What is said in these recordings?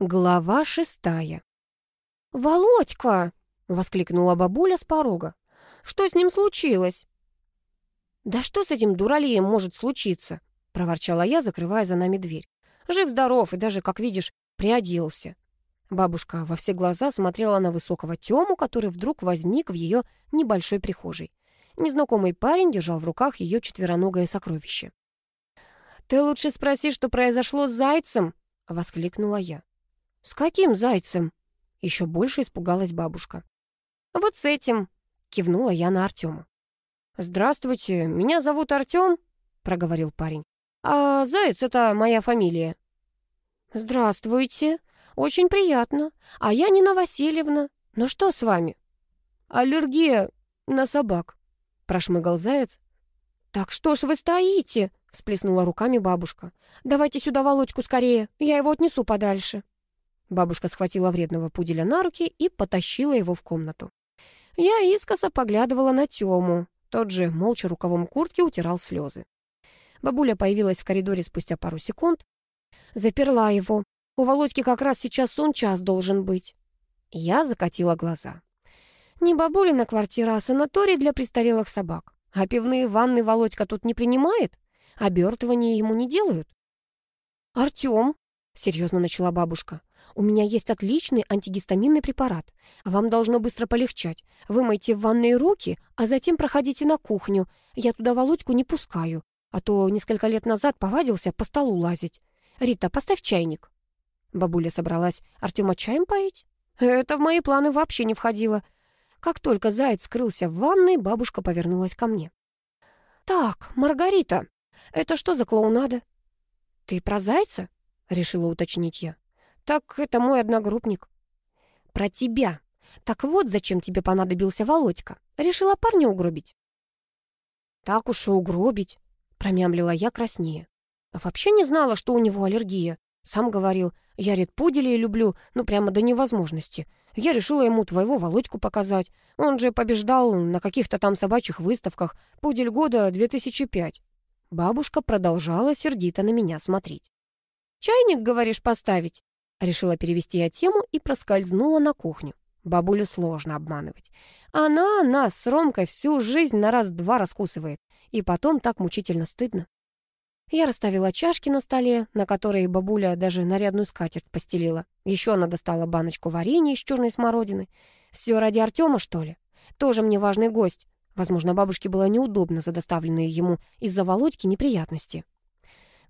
Глава шестая. «Володька!» — воскликнула бабуля с порога. «Что с ним случилось?» «Да что с этим дуралеем может случиться?» — проворчала я, закрывая за нами дверь. «Жив-здоров и даже, как видишь, приоделся». Бабушка во все глаза смотрела на высокого Тему, который вдруг возник в ее небольшой прихожей. Незнакомый парень держал в руках ее четвероногое сокровище. «Ты лучше спроси, что произошло с зайцем!» — воскликнула я. «С каким зайцем?» — еще больше испугалась бабушка. «Вот с этим!» — кивнула я на Артема. «Здравствуйте, меня зовут Артем», — проговорил парень. «А Заяц — это моя фамилия». «Здравствуйте, очень приятно. А я Нина Васильевна. Ну что с вами?» «Аллергия на собак», — прошмыгал Заяц. «Так что ж вы стоите?» — всплеснула руками бабушка. «Давайте сюда Володьку скорее, я его отнесу подальше». Бабушка схватила вредного пуделя на руки и потащила его в комнату. Я искоса поглядывала на Тему. Тот же молча рукавом куртки утирал слезы. Бабуля появилась в коридоре спустя пару секунд. Заперла его. У Володьки как раз сейчас сон час должен быть. Я закатила глаза. Не бабулина квартира, а санаторий для престарелых собак. А пивные ванны Володька тут не принимает? Обертывания ему не делают? «Артем», — серьезно начала бабушка, «у меня есть отличный антигистаминный препарат. Вам должно быстро полегчать. Вымойте в ванной руки, а затем проходите на кухню. Я туда Володьку не пускаю, а то несколько лет назад повадился по столу лазить. Рита, поставь чайник». Бабуля собралась Артема чаем поить? Это в мои планы вообще не входило. Как только заяц скрылся в ванной, бабушка повернулась ко мне. «Так, Маргарита, это что за клоунада?» «Ты про зайца?» — решила уточнить я. «Так это мой одногруппник». «Про тебя. Так вот, зачем тебе понадобился Володька. Решила парня угробить?» «Так уж и угробить», — промямлила я краснее. «Вообще не знала, что у него аллергия. Сам говорил, я редпуделей люблю, ну прямо до невозможности. Я решила ему твоего Володьку показать. Он же побеждал на каких-то там собачьих выставках. Пудель года 2005. Бабушка продолжала сердито на меня смотреть. «Чайник, говоришь, поставить?» Решила перевести я тему и проскользнула на кухню. Бабулю сложно обманывать. Она нас с Ромкой всю жизнь на раз-два раскусывает. И потом так мучительно стыдно. Я расставила чашки на столе, на которой бабуля даже нарядную скатерть постелила. Еще она достала баночку варенья из черной смородины. Все ради Артема, что ли? Тоже мне важный гость. Возможно, бабушке было неудобно за доставленные ему из-за Володьки неприятности.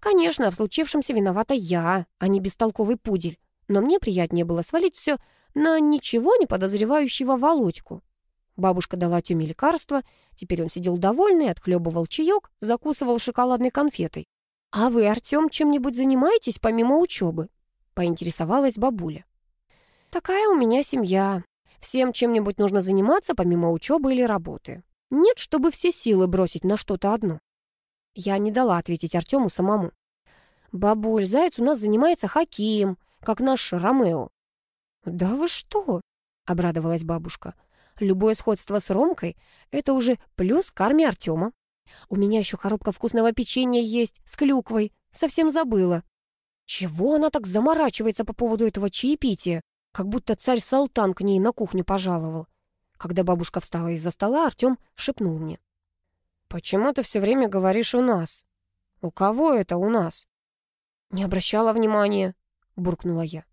Конечно, в случившемся виновата я, а не бестолковый пудель. Но мне приятнее было свалить все на ничего не подозревающего Володьку. Бабушка дала Тёме лекарство, теперь он сидел довольный, отхлебывал чаек, закусывал шоколадной конфетой. «А вы, Артём, чем-нибудь занимаетесь помимо учебы?» — поинтересовалась бабуля. «Такая у меня семья. Всем чем-нибудь нужно заниматься помимо учебы или работы. Нет, чтобы все силы бросить на что-то одно». Я не дала ответить Артему самому. «Бабуль, Заяц у нас занимается хоккеем, как наш Ромео». «Да вы что?» — обрадовалась бабушка. Любое сходство с Ромкой — это уже плюс к армии Артема. У меня еще коробка вкусного печенья есть с клюквой. Совсем забыла. Чего она так заморачивается по поводу этого чаепития? Как будто царь-салтан к ней на кухню пожаловал. Когда бабушка встала из-за стола, Артем шепнул мне. «Почему ты все время говоришь «у нас»? У кого это «у нас»?» «Не обращала внимания», — буркнула я.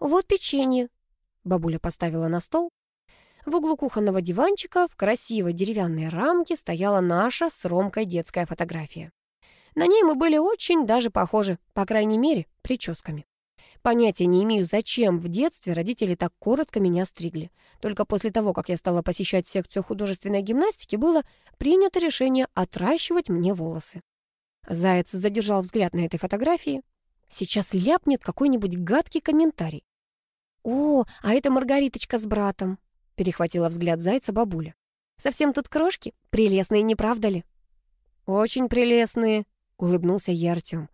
«Вот печенье». Бабуля поставила на стол в углу кухонного диванчика в красивой деревянной рамке стояла наша с Ромкой детская фотография. На ней мы были очень даже похожи, по крайней мере, прическами. Понятия не имею, зачем в детстве родители так коротко меня стригли. Только после того, как я стала посещать секцию художественной гимнастики, было принято решение отращивать мне волосы. Заяц задержал взгляд на этой фотографии. Сейчас ляпнет какой-нибудь гадкий комментарий. «О, а это Маргариточка с братом. Перехватила взгляд зайца бабуля. «Совсем тут крошки? Прелестные, не правда ли?» «Очень прелестные», — улыбнулся я Артем.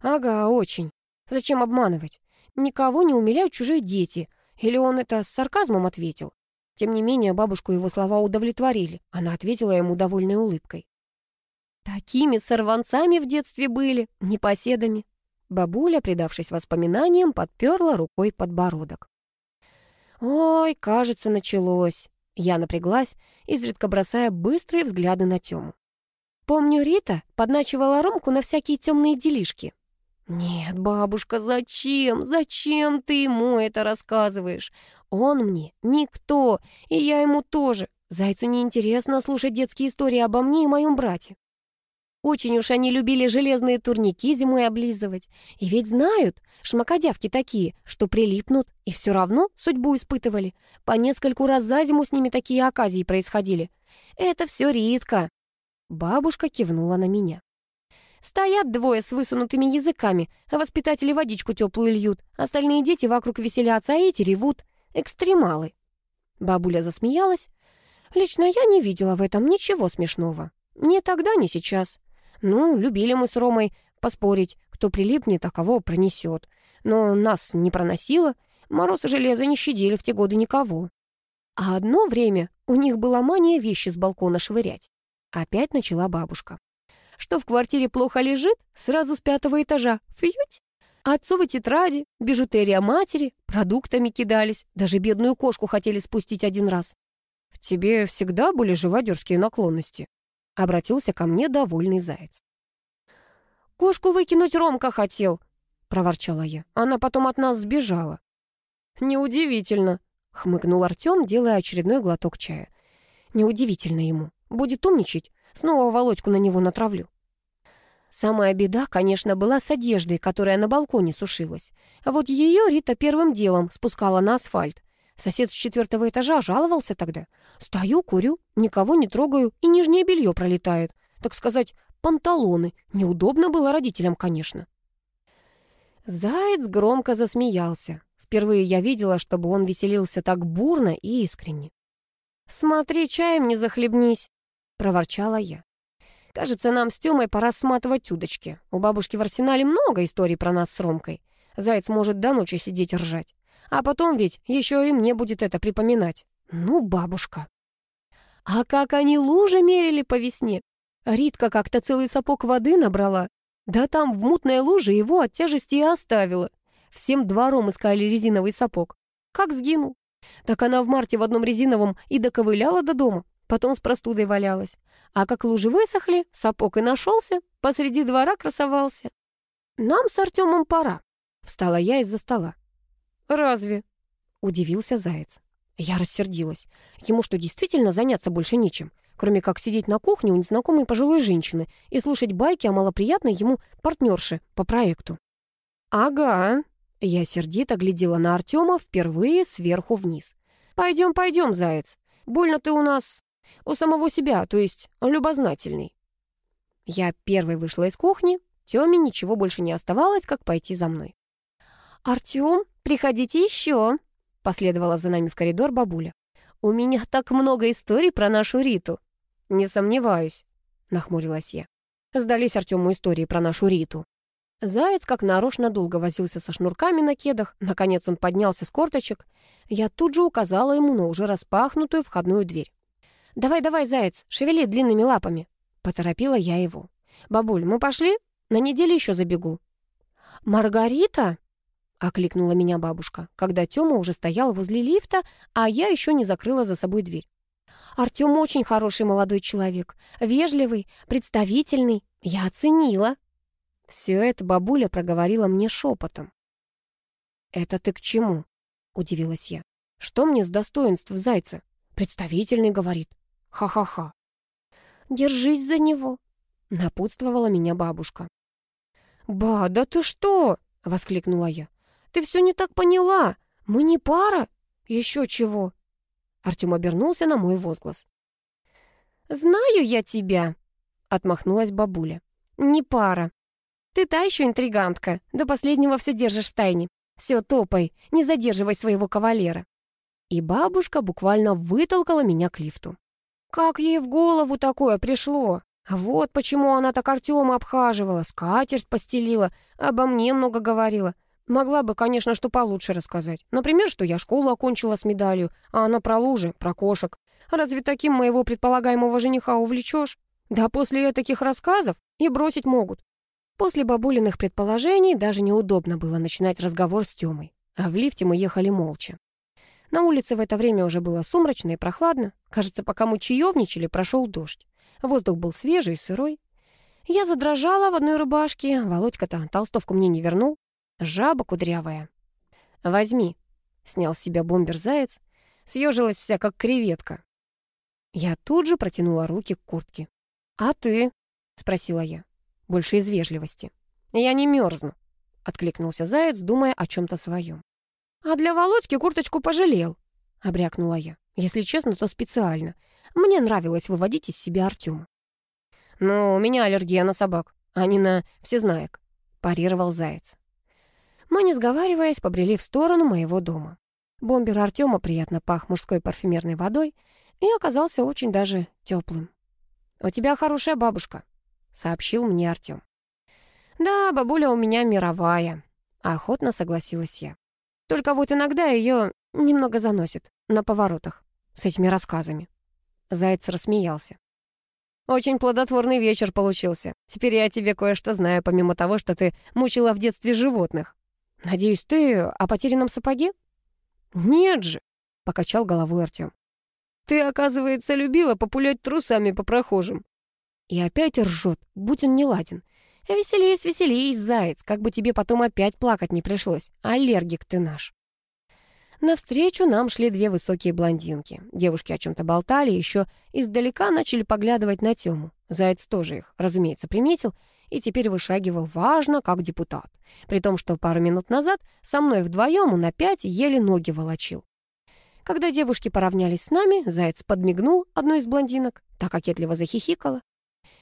«Ага, очень. Зачем обманывать? Никого не умиляют чужие дети. Или он это с сарказмом ответил?» Тем не менее, бабушку его слова удовлетворили. Она ответила ему довольной улыбкой. «Такими сорванцами в детстве были, непоседами». Бабуля, предавшись воспоминаниям, подперла рукой подбородок. «Ой, кажется, началось». Я напряглась, изредка бросая быстрые взгляды на Тему. Помню, Рита подначивала Ромку на всякие темные делишки. «Нет, бабушка, зачем? Зачем ты ему это рассказываешь? Он мне никто, и я ему тоже. Зайцу неинтересно слушать детские истории обо мне и моем брате. Очень уж они любили железные турники зимой облизывать. И ведь знают, шмакодявки такие, что прилипнут, и все равно судьбу испытывали. По нескольку раз за зиму с ними такие оказии происходили. Это все Ритка. Бабушка кивнула на меня. Стоят двое с высунутыми языками, а воспитатели водичку теплую льют, остальные дети вокруг веселятся, а эти ревут. Экстремалы. Бабуля засмеялась. Лично я не видела в этом ничего смешного. Ни тогда, ни сейчас. Ну, любили мы с Ромой поспорить, кто прилипнет, а кого пронесет. Но нас не проносило, мороз и железо не щадили в те годы никого. А одно время у них была мания вещи с балкона швырять. Опять начала бабушка. Что в квартире плохо лежит, сразу с пятого этажа. Фьють! Отцовы тетради, бижутерия матери, продуктами кидались, даже бедную кошку хотели спустить один раз. В тебе всегда были живодерские наклонности, — обратился ко мне довольный заяц. «Кошку выкинуть Ромка хотел», — проворчала я. «Она потом от нас сбежала». «Неудивительно», — хмыкнул Артем, делая очередной глоток чая. «Неудивительно ему. Будет умничать. Снова Володьку на него натравлю». Самая беда, конечно, была с одеждой, которая на балконе сушилась. А вот ее Рита первым делом спускала на асфальт. Сосед с четвертого этажа жаловался тогда. Стою, курю, никого не трогаю, и нижнее белье пролетает. Так сказать, панталоны. Неудобно было родителям, конечно. Заяц громко засмеялся. Впервые я видела, чтобы он веселился так бурно и искренне. «Смотри, чаем не захлебнись», — проворчала я. «Кажется, нам с Тёмой пора сматывать удочки. У бабушки в арсенале много историй про нас с Ромкой. Заяц может до ночи сидеть ржать. А потом ведь еще и мне будет это припоминать. Ну, бабушка. А как они лужи мерили по весне? Ритка как-то целый сапог воды набрала. Да там в мутной луже его от тяжести и оставила. Всем двором искали резиновый сапог. Как сгинул. Так она в марте в одном резиновом и доковыляла до дома, потом с простудой валялась. А как лужи высохли, сапог и нашелся, посреди двора красовался. «Нам с Артемом пора», — встала я из-за стола. «Разве?» — удивился Заяц. Я рассердилась. Ему что, действительно заняться больше нечем? Кроме как сидеть на кухне у незнакомой пожилой женщины и слушать байки о малоприятной ему партнерше по проекту. «Ага», — я сердито глядела на Артема впервые сверху вниз. «Пойдем, пойдем, Заяц. Больно ты у нас у самого себя, то есть любознательный». Я первой вышла из кухни, Тёме ничего больше не оставалось, как пойти за мной. «Артём, приходите еще!» — последовала за нами в коридор бабуля. «У меня так много историй про нашу Риту». «Не сомневаюсь», — нахмурилась я. Сдались Артему истории про нашу Риту. Заяц как нарочно долго возился со шнурками на кедах. Наконец он поднялся с корточек. Я тут же указала ему на уже распахнутую входную дверь. «Давай-давай, заяц, шевели длинными лапами!» Поторопила я его. «Бабуль, мы пошли? На неделю еще забегу». «Маргарита?» окликнула меня бабушка, когда Тёма уже стоял возле лифта, а я еще не закрыла за собой дверь. Артём очень хороший молодой человек, вежливый, представительный. Я оценила. Все это бабуля проговорила мне шепотом. «Это ты к чему?» — удивилась я. «Что мне с достоинств зайца? Представительный, говорит. Ха-ха-ха». «Держись за него», — напутствовала меня бабушка. «Ба, да ты что?» — воскликнула я. Ты все не так поняла. Мы не пара. Еще чего?» Артем обернулся на мой возглас. «Знаю я тебя», — отмахнулась бабуля. «Не пара. Ты та еще интригантка. До последнего все держишь в тайне. Все, топай, не задерживай своего кавалера». И бабушка буквально вытолкала меня к лифту. Как ей в голову такое пришло? Вот почему она так Артема обхаживала, скатерть постелила, обо мне много говорила. Могла бы, конечно, что получше рассказать. Например, что я школу окончила с медалью, а она про лужи, про кошек. Разве таким моего предполагаемого жениха увлечешь? Да после таких рассказов и бросить могут. После бабулиных предположений даже неудобно было начинать разговор с Тёмой, а в лифте мы ехали молча. На улице в это время уже было сумрачно и прохладно. Кажется, пока мы чаевничали, прошел дождь. Воздух был свежий и сырой. Я задрожала в одной рубашке, Володька-то толстовку мне не вернул. Жаба кудрявая. «Возьми», — снял с себя бомбер-заяц, съежилась вся, как креветка. Я тут же протянула руки к куртке. «А ты?» — спросила я, больше из вежливости. «Я не мерзну», — откликнулся заяц, думая о чем-то своем. «А для Володьки курточку пожалел», — обрякнула я. Если честно, то специально. Мне нравилось выводить из себя Артема. «Но у меня аллергия на собак, а не на всезнаек», — парировал заяц. Мы, не сговариваясь, побрели в сторону моего дома. Бомбер Артема приятно пах мужской парфюмерной водой и оказался очень даже теплым. «У тебя хорошая бабушка», — сообщил мне Артем. «Да, бабуля у меня мировая», — охотно согласилась я. «Только вот иногда ее немного заносит на поворотах с этими рассказами». Заяц рассмеялся. «Очень плодотворный вечер получился. Теперь я о тебе кое-что знаю, помимо того, что ты мучила в детстве животных. «Надеюсь, ты о потерянном сапоге?» «Нет же!» — покачал головой Артем. «Ты, оказывается, любила популять трусами по прохожим». И опять ржет, будь он не ладен. «Веселись, веселись, заяц, как бы тебе потом опять плакать не пришлось. Аллергик ты наш». Навстречу нам шли две высокие блондинки. Девушки о чем-то болтали, еще издалека начали поглядывать на Тему. Заяц тоже их, разумеется, приметил — и теперь вышагивал важно, как депутат. При том, что пару минут назад со мной вдвоем он опять еле ноги волочил. Когда девушки поравнялись с нами, Заяц подмигнул одной из блондинок, так кокетливо захихикала.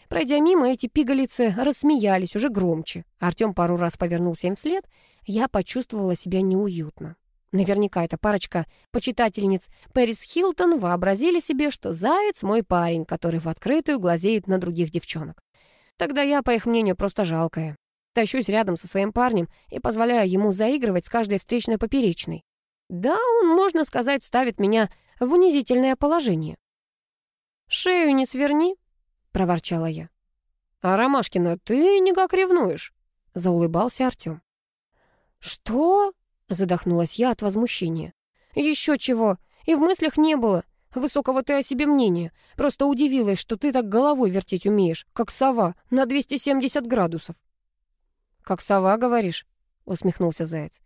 Пройдя мимо, эти пигалицы рассмеялись уже громче. Артем пару раз повернулся им вслед. Я почувствовала себя неуютно. Наверняка эта парочка почитательниц Пэрис Хилтон вообразили себе, что Заяц — мой парень, который в открытую глазеет на других девчонок. Тогда я, по их мнению, просто жалкая. Тащусь рядом со своим парнем и позволяю ему заигрывать с каждой встречной поперечной. Да, он, можно сказать, ставит меня в унизительное положение. «Шею не сверни», — проворчала я. «А, Ромашкина, ты никак ревнуешь», — заулыбался Артем. «Что?» — задохнулась я от возмущения. «Еще чего, и в мыслях не было. Высокого ты о себе мнения. Просто удивилась, что ты так головой вертеть умеешь, как сова, на 270 градусов». «Как сова, говоришь?» — усмехнулся Заяц.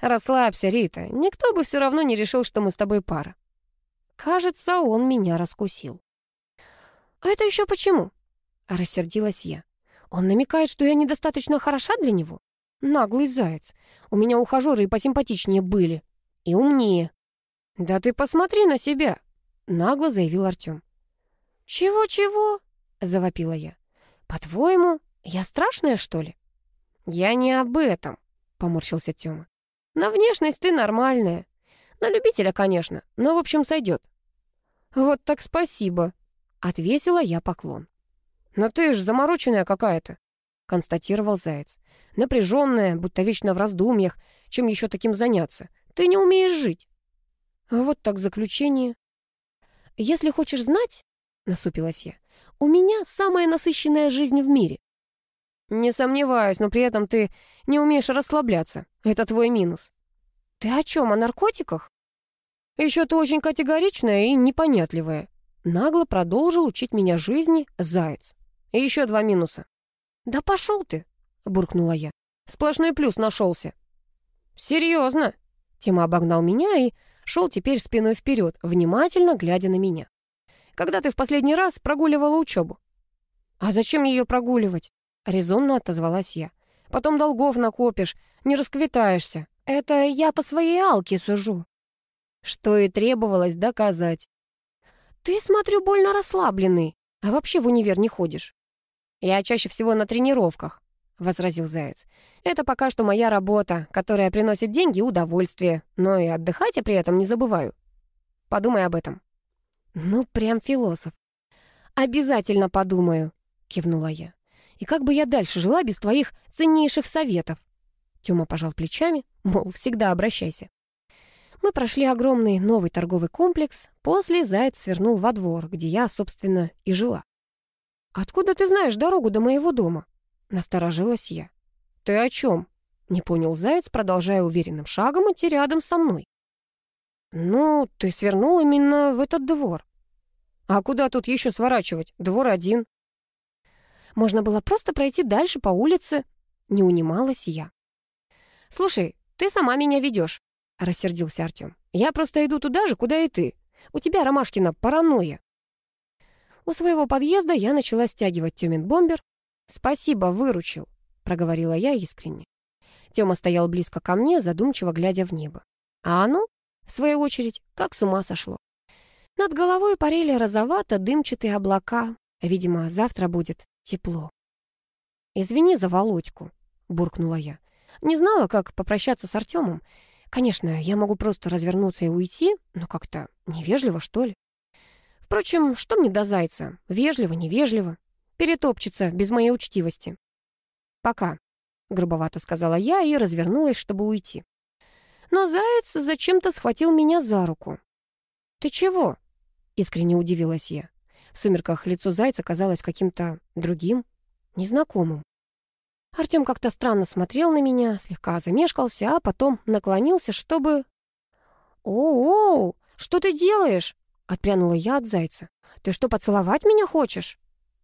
«Расслабься, Рита. Никто бы все равно не решил, что мы с тобой пара». Кажется, он меня раскусил. «А это еще почему?» — рассердилась я. «Он намекает, что я недостаточно хороша для него? Наглый заяц. У меня ухажеры и посимпатичнее были. И умнее». «Да ты посмотри на себя!» нагло заявил Артем. «Чего-чего?» — завопила я. «По-твоему, я страшная, что ли?» «Я не об этом», — поморщился Тёма. «На внешность ты нормальная. На любителя, конечно, но, в общем, сойдет». «Вот так спасибо», — отвесила я поклон. «Но ты ж замороченная какая-то», — констатировал Заяц. «Напряженная, будто вечно в раздумьях. Чем еще таким заняться? Ты не умеешь жить». Вот так заключение. «Если хочешь знать, — насупилась я, — у меня самая насыщенная жизнь в мире». «Не сомневаюсь, но при этом ты не умеешь расслабляться. Это твой минус». «Ты о чем, о наркотиках?» «Еще ты очень категоричная и непонятливая». Нагло продолжил учить меня жизни заяц. И еще два минуса. «Да пошел ты!» — буркнула я. «Сплошной плюс нашелся». «Серьезно?» Тима обогнал меня и шел теперь спиной вперед, внимательно глядя на меня. «Когда ты в последний раз прогуливала учебу?» «А зачем ее прогуливать?» — резонно отозвалась я. «Потом долгов накопишь, не расквитаешься. Это я по своей алке сужу». Что и требовалось доказать. «Ты, смотрю, больно расслабленный, а вообще в универ не ходишь». «Я чаще всего на тренировках», — возразил Заяц. «Это пока что моя работа, которая приносит деньги и удовольствие, но и отдыхать я при этом не забываю. Подумай об этом». «Ну, прям философ». «Обязательно подумаю», — кивнула я. «И как бы я дальше жила без твоих ценнейших советов?» Тёма пожал плечами, мол, всегда обращайся. Мы прошли огромный новый торговый комплекс, после Заяц свернул во двор, где я, собственно, и жила. «Откуда ты знаешь дорогу до моего дома?» — насторожилась я. «Ты о чем?» — не понял Заяц, продолжая уверенным шагом идти рядом со мной. «Ну, ты свернул именно в этот двор. А куда тут еще сворачивать? Двор один». Можно было просто пройти дальше по улице. Не унималась я. «Слушай, ты сама меня ведешь», — рассердился Артем. «Я просто иду туда же, куда и ты. У тебя, Ромашкина, паранойя». У своего подъезда я начала стягивать Тёмин бомбер. «Спасибо, выручил», — проговорила я искренне. Тёма стоял близко ко мне, задумчиво глядя в небо. А оно, в свою очередь, как с ума сошло. Над головой парили розовато-дымчатые облака. Видимо, завтра будет тепло. «Извини за Володьку», — буркнула я. Не знала, как попрощаться с Артемом. Конечно, я могу просто развернуться и уйти, но как-то невежливо, что ли. Впрочем, что мне до зайца? Вежливо, невежливо. Перетопчется без моей учтивости. «Пока», — грубовато сказала я и развернулась, чтобы уйти. Но заяц зачем-то схватил меня за руку. «Ты чего?» — искренне удивилась я. В сумерках лицо зайца казалось каким-то другим, незнакомым. Артем как-то странно смотрел на меня, слегка замешкался, а потом наклонился, чтобы... «О-о, что ты делаешь?» — отпрянула я от зайца. «Ты что, поцеловать меня хочешь?»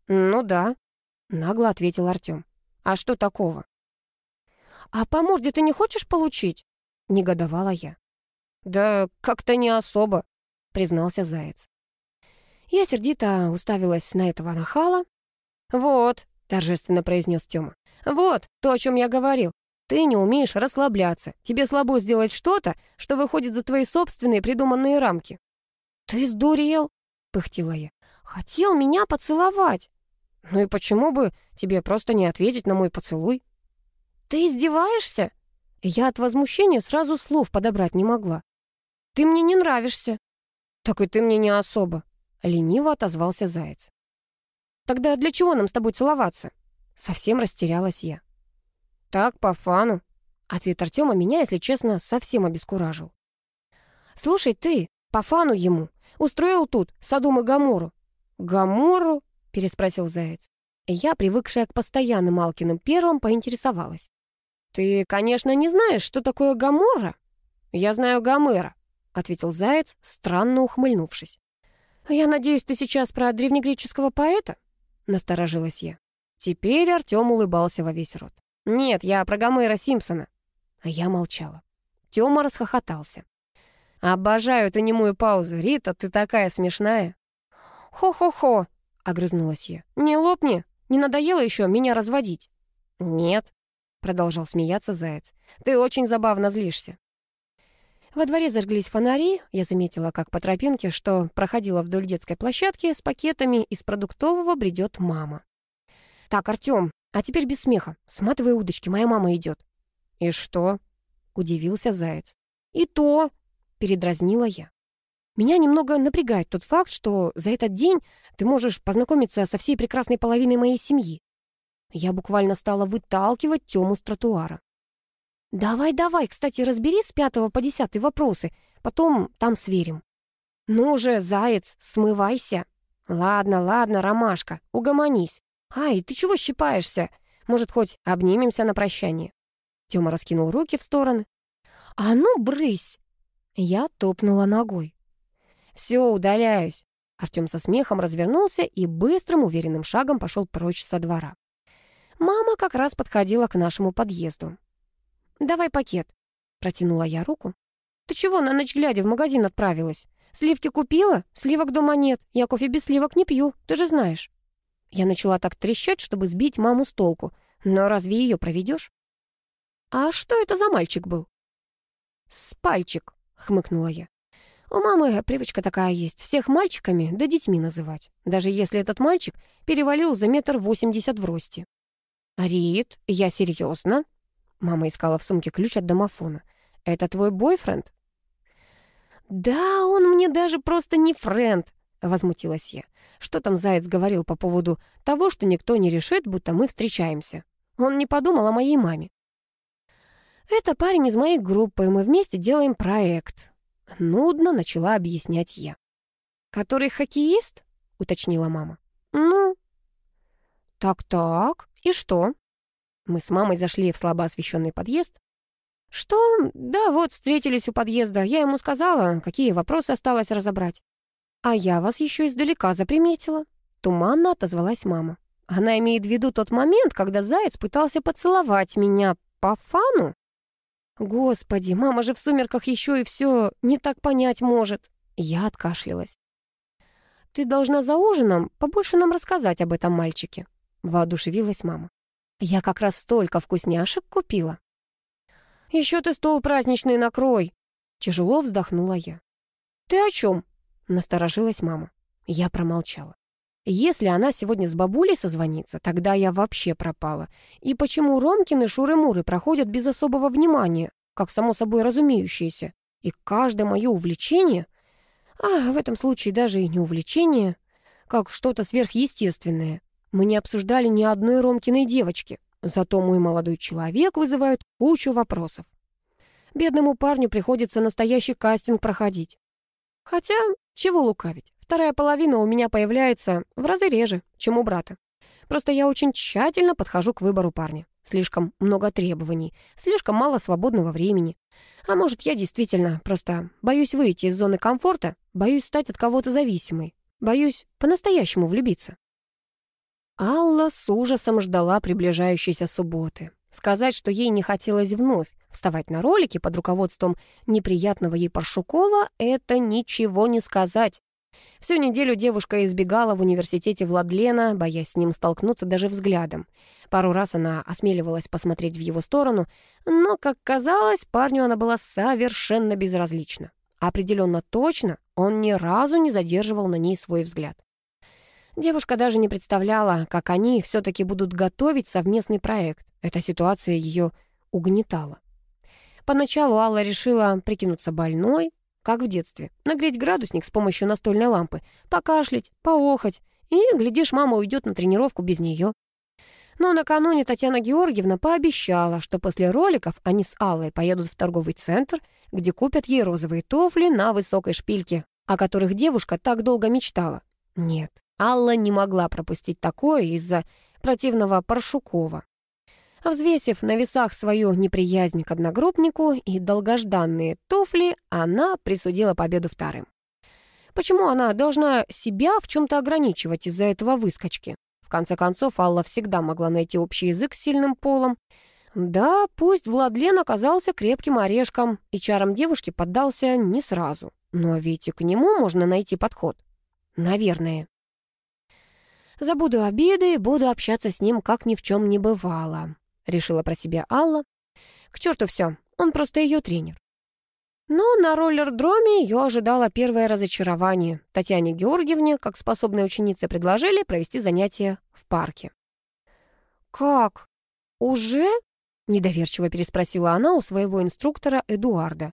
«Ну да», — нагло ответил Артем. «А что такого?» «А по морде ты не хочешь получить?» — негодовала я. «Да как-то не особо», — признался заяц. Я сердито уставилась на этого нахала. «Вот», — торжественно произнес Тёма, «Вот то, о чем я говорил. Ты не умеешь расслабляться. Тебе слабо сделать что-то, что выходит за твои собственные придуманные рамки». «Ты сдурел?» — пыхтела я. «Хотел меня поцеловать». «Ну и почему бы тебе просто не ответить на мой поцелуй?» «Ты издеваешься?» Я от возмущения сразу слов подобрать не могла. «Ты мне не нравишься». «Так и ты мне не особо», — лениво отозвался Заяц. «Тогда для чего нам с тобой целоваться?» Совсем растерялась я. «Так, по фану». Ответ Артема меня, если честно, совсем обескуражил. «Слушай, ты, по фану ему, устроил тут Содом и Гамору». «Гамору?» — переспросил Заяц. Я, привыкшая к постоянным Алкиным перлам, поинтересовалась. «Ты, конечно, не знаешь, что такое Гамора?» «Я знаю Гомера», — ответил Заяц, странно ухмыльнувшись. «Я надеюсь, ты сейчас про древнегреческого поэта?» — насторожилась я. Теперь Артем улыбался во весь рот. «Нет, я про Гомера Симпсона». А я молчала. Тёма расхохотался. «Обожаю эту немую паузу. Рита, ты такая смешная». «Хо-хо-хо», — огрызнулась я. «Не лопни. Не надоело еще меня разводить?» «Нет», — продолжал смеяться Заяц. «Ты очень забавно злишься». Во дворе зажглись фонари. Я заметила, как по тропинке, что проходила вдоль детской площадки, с пакетами из продуктового бредет мама. «Так, Артем, а теперь без смеха. Сматывай удочки, моя мама идет». «И что?» — удивился Заяц. «И то!» — передразнила я. «Меня немного напрягает тот факт, что за этот день ты можешь познакомиться со всей прекрасной половиной моей семьи». Я буквально стала выталкивать Тему с тротуара. «Давай, давай, кстати, разбери с пятого по десятый вопросы, потом там сверим». «Ну же, заяц, смывайся». «Ладно, ладно, ромашка, угомонись. «Ай, ты чего щипаешься? Может, хоть обнимемся на прощание?» Тёма раскинул руки в стороны. «А ну, брысь!» Я топнула ногой. «Все, удаляюсь!» Артём со смехом развернулся и быстрым, уверенным шагом пошел прочь со двора. Мама как раз подходила к нашему подъезду. «Давай пакет», — протянула я руку. «Ты чего на ночь глядя в магазин отправилась? Сливки купила? Сливок дома нет. Я кофе без сливок не пью, ты же знаешь». Я начала так трещать, чтобы сбить маму с толку. Но разве ее проведешь? «А что это за мальчик был?» «Спальчик», — хмыкнула я. «У мамы привычка такая есть, всех мальчиками да детьми называть, даже если этот мальчик перевалил за метр восемьдесят в росте». «Рит, я серьезно?» Мама искала в сумке ключ от домофона. «Это твой бойфренд?» «Да, он мне даже просто не френд», — возмутилась я. «Что там Заяц говорил по поводу того, что никто не решит, будто мы встречаемся? Он не подумал о моей маме». «Это парень из моей группы, мы вместе делаем проект». Нудно начала объяснять я. «Который хоккеист?» — уточнила мама. «Ну?» «Так-так, и что?» Мы с мамой зашли в слабо освещенный подъезд. «Что? Да, вот, встретились у подъезда. Я ему сказала, какие вопросы осталось разобрать. А я вас еще издалека заприметила». Туманно отозвалась мама. Она имеет в виду тот момент, когда заяц пытался поцеловать меня по фану. Господи, мама же в сумерках еще и все не так понять может. Я откашлялась. «Ты должна за ужином побольше нам рассказать об этом мальчике», — воодушевилась мама. «Я как раз столько вкусняшек купила». «Еще ты стол праздничный накрой», — тяжело вздохнула я. «Ты о чем?» — насторожилась мама. Я промолчала. Если она сегодня с бабулей созвонится, тогда я вообще пропала. И почему Ромкины шуры-муры проходят без особого внимания, как само собой разумеющееся? И каждое мое увлечение, а в этом случае даже и не увлечение, как что-то сверхъестественное, мы не обсуждали ни одной Ромкиной девочки. Зато мой молодой человек вызывает кучу вопросов. Бедному парню приходится настоящий кастинг проходить. Хотя, чего лукавить, вторая половина у меня появляется в разы реже, чем у брата. Просто я очень тщательно подхожу к выбору парня. Слишком много требований, слишком мало свободного времени. А может, я действительно просто боюсь выйти из зоны комфорта, боюсь стать от кого-то зависимой, боюсь по-настоящему влюбиться. Алла с ужасом ждала приближающейся субботы. Сказать, что ей не хотелось вновь вставать на ролики под руководством неприятного ей Паршукова, это ничего не сказать. Всю неделю девушка избегала в университете Владлена, боясь с ним столкнуться даже взглядом. Пару раз она осмеливалась посмотреть в его сторону, но, как казалось, парню она была совершенно безразлична. Определенно точно он ни разу не задерживал на ней свой взгляд. Девушка даже не представляла, как они все-таки будут готовить совместный проект. Эта ситуация ее угнетала. Поначалу Алла решила прикинуться больной, как в детстве, нагреть градусник с помощью настольной лампы, покашлять, поохать, и, глядишь, мама уйдет на тренировку без нее. Но накануне Татьяна Георгиевна пообещала, что после роликов они с Аллой поедут в торговый центр, где купят ей розовые туфли на высокой шпильке, о которых девушка так долго мечтала. Нет, Алла не могла пропустить такое из-за противного Паршукова. Взвесив на весах свою неприязнь к одногруппнику и долгожданные туфли, она присудила победу вторым. Почему она должна себя в чем-то ограничивать из-за этого выскочки? В конце концов, Алла всегда могла найти общий язык с сильным полом. Да, пусть Владлен оказался крепким орешком, и чаром девушки поддался не сразу. Но ведь и к нему можно найти подход. Наверное. Забуду обиды и буду общаться с ним, как ни в чем не бывало. — решила про себя Алла. «К черту все, он просто ее тренер». Но на роллер-дроме ее ожидало первое разочарование. Татьяне Георгиевне, как способной ученице, предложили провести занятия в парке. «Как? Уже?» — недоверчиво переспросила она у своего инструктора Эдуарда.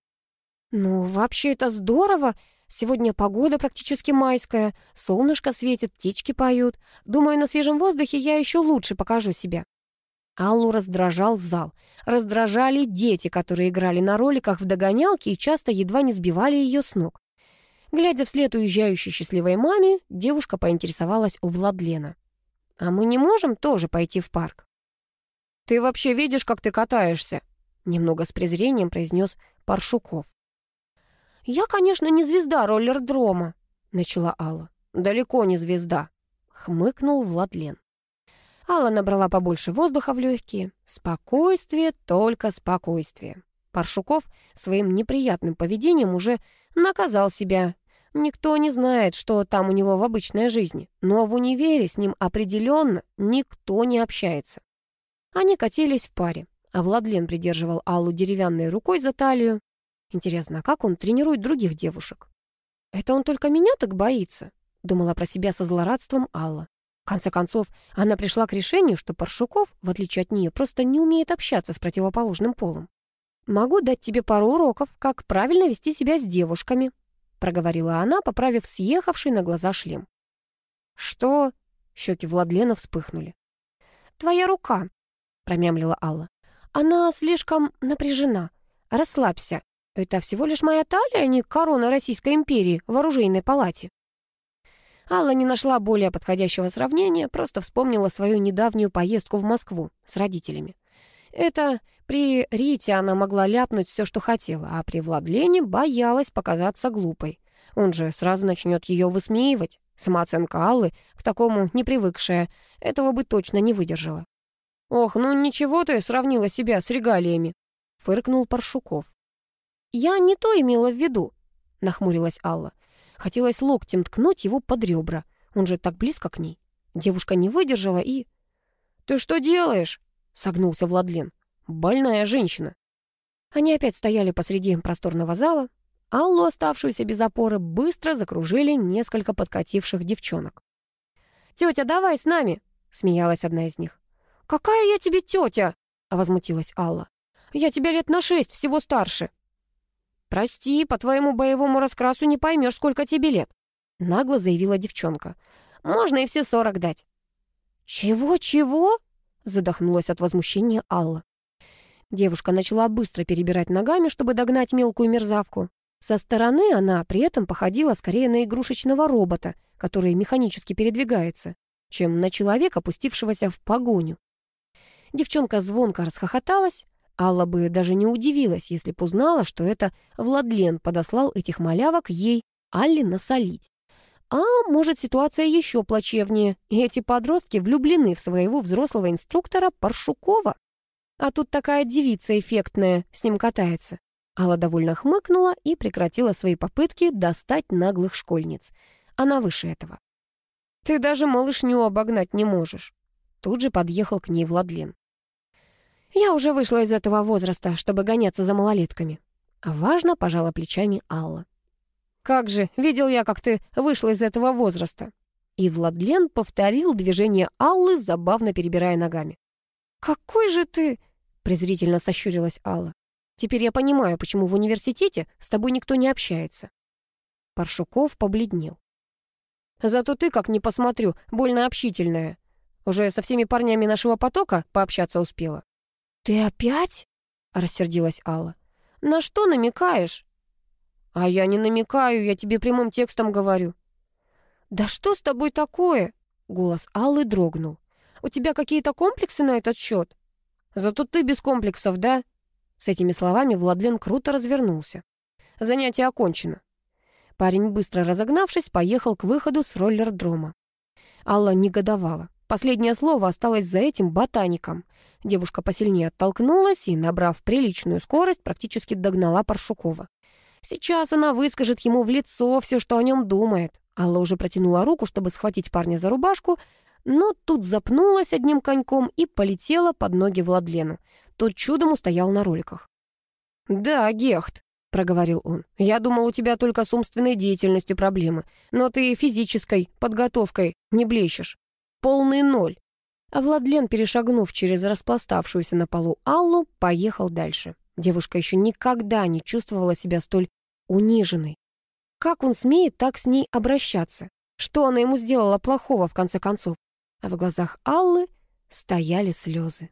«Ну, вообще это здорово. Сегодня погода практически майская, солнышко светит, птички поют. Думаю, на свежем воздухе я еще лучше покажу себя». Аллу раздражал зал. Раздражали дети, которые играли на роликах в догонялки и часто едва не сбивали ее с ног. Глядя вслед уезжающей счастливой маме, девушка поинтересовалась у Владлена. «А мы не можем тоже пойти в парк?» «Ты вообще видишь, как ты катаешься?» Немного с презрением произнес Паршуков. «Я, конечно, не звезда роллердрома», — начала Алла. «Далеко не звезда», — хмыкнул Владлен. Алла набрала побольше воздуха в легкие. Спокойствие, только спокойствие. Паршуков своим неприятным поведением уже наказал себя. Никто не знает, что там у него в обычной жизни, но в универе с ним определенно никто не общается. Они катились в паре, а Владлен придерживал Аллу деревянной рукой за талию. Интересно, а как он тренирует других девушек? «Это он только меня так боится?» — думала про себя со злорадством Алла. Конце концов, она пришла к решению, что Паршуков, в отличие от нее, просто не умеет общаться с противоположным полом. «Могу дать тебе пару уроков, как правильно вести себя с девушками», проговорила она, поправив съехавший на глаза шлем. «Что?» — щеки Владлена вспыхнули. «Твоя рука», — промямлила Алла. «Она слишком напряжена. Расслабься. Это всего лишь моя талия, а не корона Российской империи в оружейной палате». Алла не нашла более подходящего сравнения, просто вспомнила свою недавнюю поездку в Москву с родителями. Это при Рите она могла ляпнуть все, что хотела, а при Владлене боялась показаться глупой. Он же сразу начнет ее высмеивать. Самооценка Аллы, к такому не привыкшая, этого бы точно не выдержала. «Ох, ну ничего ты сравнила себя с регалиями», — фыркнул Паршуков. «Я не то имела в виду», — нахмурилась Алла. Хотелось локтем ткнуть его под ребра. Он же так близко к ней. Девушка не выдержала и... «Ты что делаешь?» — согнулся Владлен. «Больная женщина». Они опять стояли посреди просторного зала. Аллу, оставшуюся без опоры, быстро закружили несколько подкативших девчонок. «Тетя, давай с нами!» — смеялась одна из них. «Какая я тебе тетя?» — возмутилась Алла. «Я тебя лет на шесть, всего старше». «Прости, по твоему боевому раскрасу не поймешь, сколько тебе лет», — нагло заявила девчонка. «Можно и все сорок дать». «Чего-чего?» — задохнулась от возмущения Алла. Девушка начала быстро перебирать ногами, чтобы догнать мелкую мерзавку. Со стороны она при этом походила скорее на игрушечного робота, который механически передвигается, чем на человека, опустившегося в погоню. Девчонка звонко расхохоталась. Алла бы даже не удивилась, если б узнала, что это Владлен подослал этих малявок ей, Алле, насолить. А может, ситуация еще плачевнее, и эти подростки влюблены в своего взрослого инструктора Паршукова. А тут такая девица эффектная с ним катается. Алла довольно хмыкнула и прекратила свои попытки достать наглых школьниц. Она выше этого. «Ты даже малышню обогнать не можешь». Тут же подъехал к ней Владлен. Я уже вышла из этого возраста, чтобы гоняться за малолетками. Важно, пожала плечами Алла. Как же, видел я, как ты вышла из этого возраста. И Владлен повторил движение Аллы, забавно перебирая ногами. «Какой же ты...» — презрительно сощурилась Алла. «Теперь я понимаю, почему в университете с тобой никто не общается». Паршуков побледнел. «Зато ты, как ни посмотрю, больно общительная. Уже со всеми парнями нашего потока пообщаться успела. «Ты опять?» — рассердилась Алла. «На что намекаешь?» «А я не намекаю, я тебе прямым текстом говорю». «Да что с тобой такое?» — голос Аллы дрогнул. «У тебя какие-то комплексы на этот счет?» «Зато ты без комплексов, да?» С этими словами Владлен круто развернулся. «Занятие окончено». Парень, быстро разогнавшись, поехал к выходу с роллер-дрома. Алла негодовала. Последнее слово осталось за этим ботаником. Девушка посильнее оттолкнулась и, набрав приличную скорость, практически догнала Паршукова. Сейчас она выскажет ему в лицо все, что о нем думает. Алла уже протянула руку, чтобы схватить парня за рубашку, но тут запнулась одним коньком и полетела под ноги Владлену. Тот чудом устоял на роликах. «Да, Гехт», — проговорил он, — «я думал, у тебя только с умственной деятельностью проблемы, но ты физической подготовкой не блещешь полный ноль. А Владлен, перешагнув через распластавшуюся на полу Аллу, поехал дальше. Девушка еще никогда не чувствовала себя столь униженной. Как он смеет так с ней обращаться? Что она ему сделала плохого, в конце концов? А в глазах Аллы стояли слезы.